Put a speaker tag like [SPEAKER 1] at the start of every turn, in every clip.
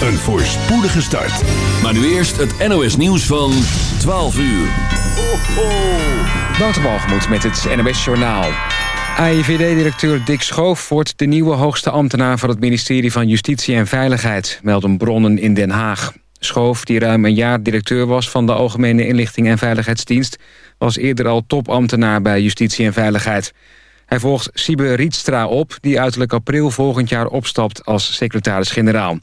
[SPEAKER 1] een voorspoedige start.
[SPEAKER 2] Maar nu eerst het NOS nieuws van 12 uur. Ho,
[SPEAKER 3] ho. met het NOS Journaal. AIVD-directeur Dick Schoof wordt de nieuwe hoogste ambtenaar... van het ministerie van Justitie en Veiligheid, melden bronnen in Den Haag. Schoof, die ruim een jaar directeur was van de Algemene Inlichting en Veiligheidsdienst... was eerder al topambtenaar bij Justitie en Veiligheid. Hij volgt Siebe Rietstra op, die uiterlijk april volgend jaar opstapt als secretaris-generaal.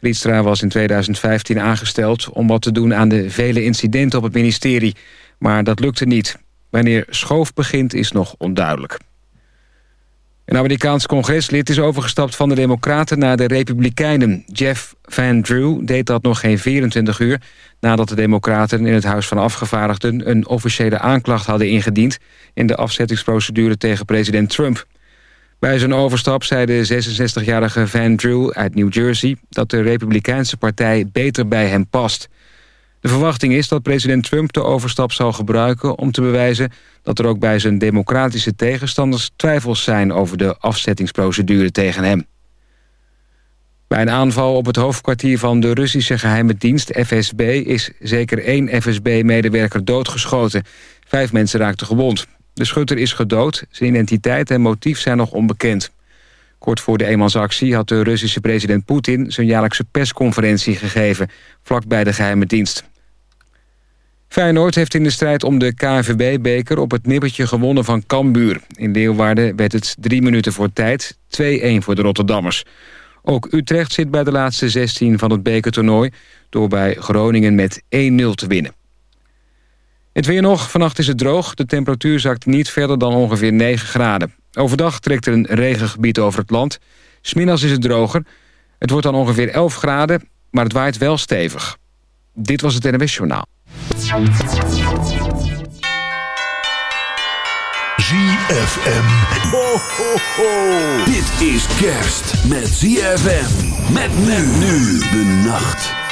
[SPEAKER 3] Rietstra was in 2015 aangesteld om wat te doen aan de vele incidenten op het ministerie. Maar dat lukte niet. Wanneer Schoof begint is nog onduidelijk. Een Amerikaans congreslid is overgestapt van de Democraten naar de Republikeinen. Jeff Van Drew deed dat nog geen 24 uur... nadat de Democraten in het Huis van Afgevaardigden... een officiële aanklacht hadden ingediend... in de afzettingsprocedure tegen president Trump. Bij zijn overstap zei de 66-jarige Van Drew uit New Jersey... dat de Republikeinse partij beter bij hem past... De verwachting is dat president Trump de overstap zal gebruiken... om te bewijzen dat er ook bij zijn democratische tegenstanders... twijfels zijn over de afzettingsprocedure tegen hem. Bij een aanval op het hoofdkwartier van de Russische geheime dienst FSB... is zeker één FSB-medewerker doodgeschoten. Vijf mensen raakten gewond. De schutter is gedood, zijn identiteit en motief zijn nog onbekend. Kort voor de eenmansactie had de Russische president Poetin... zijn jaarlijkse persconferentie gegeven, vlakbij de geheime dienst. Feyenoord heeft in de strijd om de KNVB-beker op het nippertje gewonnen van Cambuur. In Leeuwarden werd het drie minuten voor tijd, 2-1 voor de Rotterdammers. Ook Utrecht zit bij de laatste 16 van het bekertoernooi... door bij Groningen met 1-0 te winnen. Het weer nog, vannacht is het droog. De temperatuur zakt niet verder dan ongeveer 9 graden. Overdag trekt er een regengebied over het land. Smiddags is het droger. Het wordt dan ongeveer 11 graden, maar het waait wel stevig. Dit was het NWS Journaal.
[SPEAKER 1] ZFM. Ho, ho, ho.
[SPEAKER 2] Dit is kerst met ZFM. Met men nu de nacht.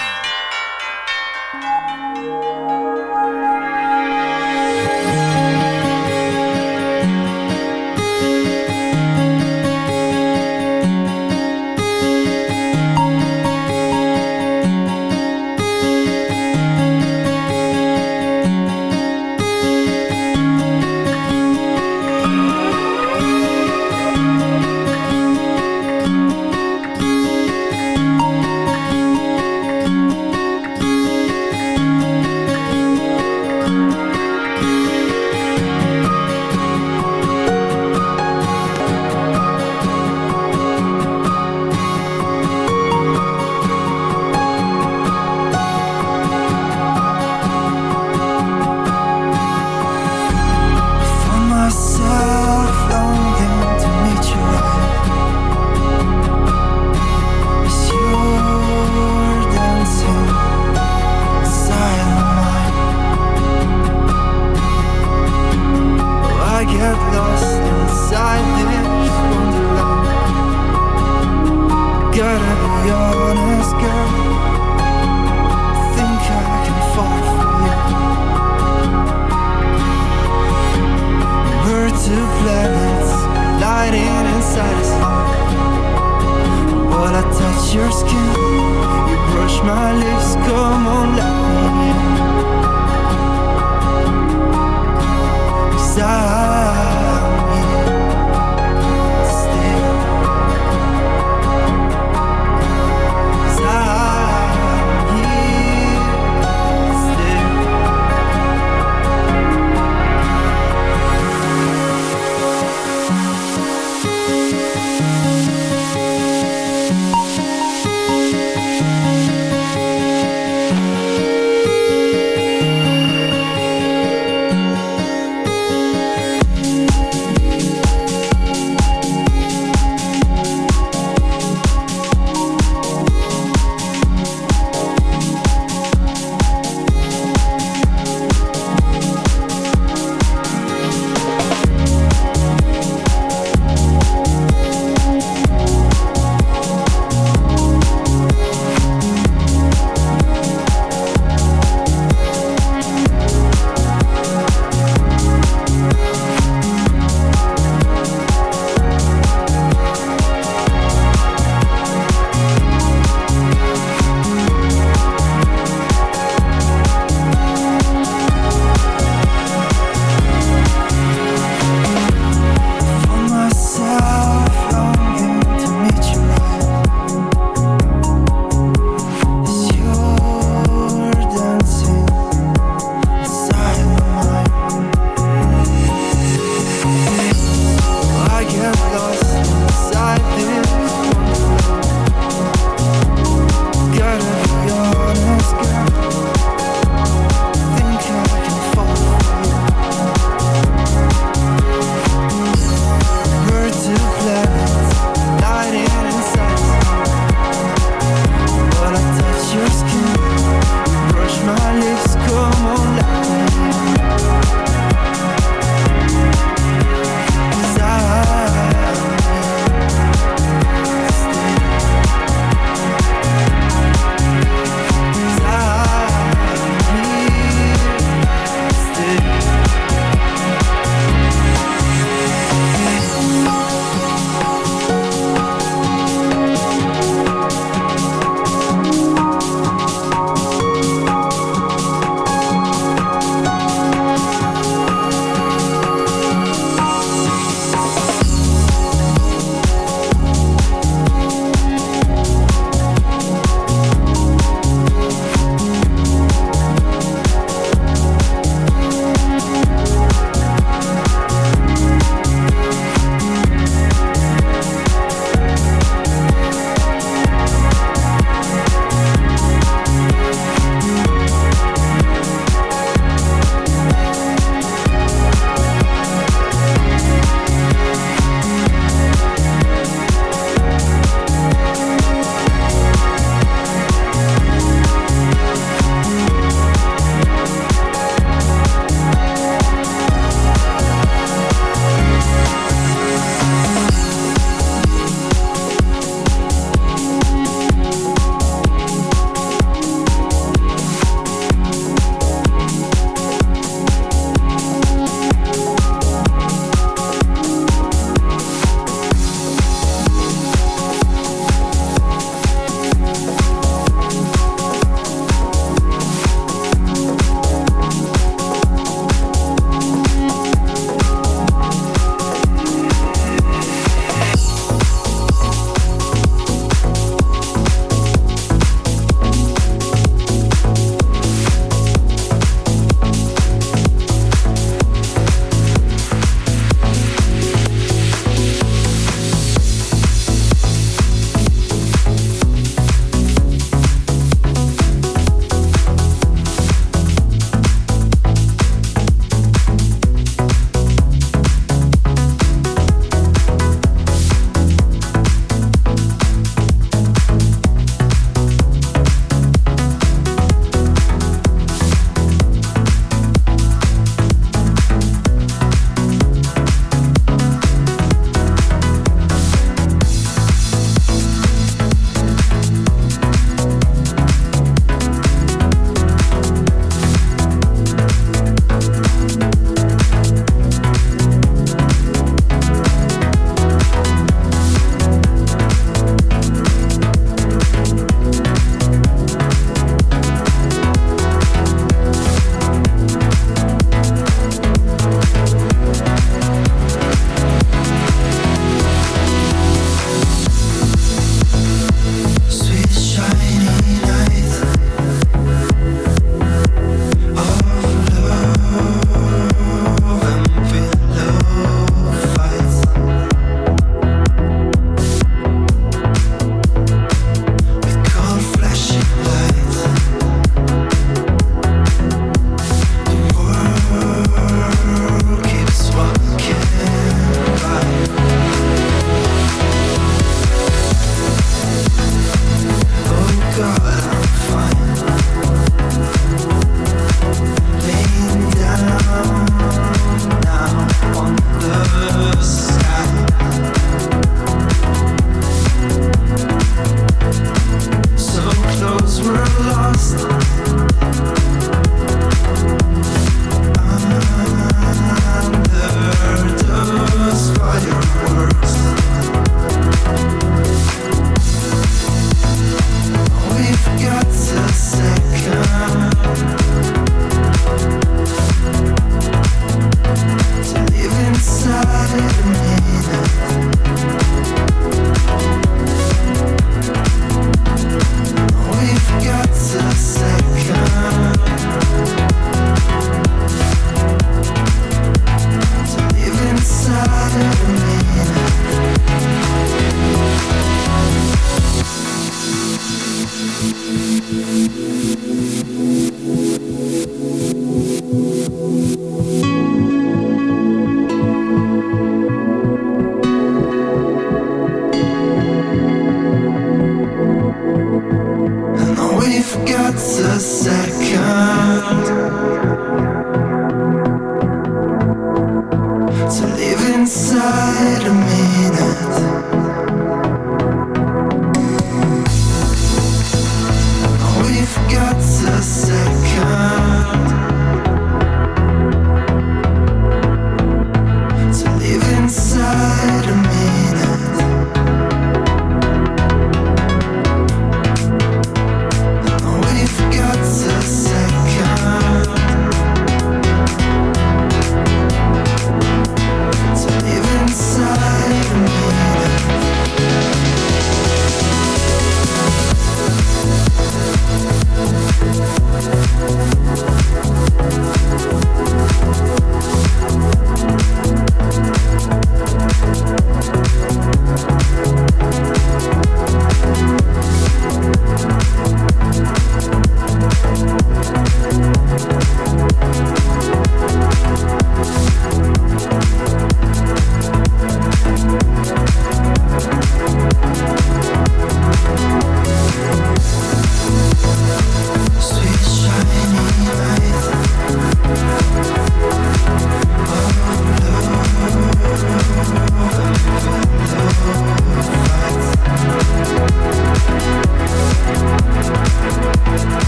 [SPEAKER 1] my lips, come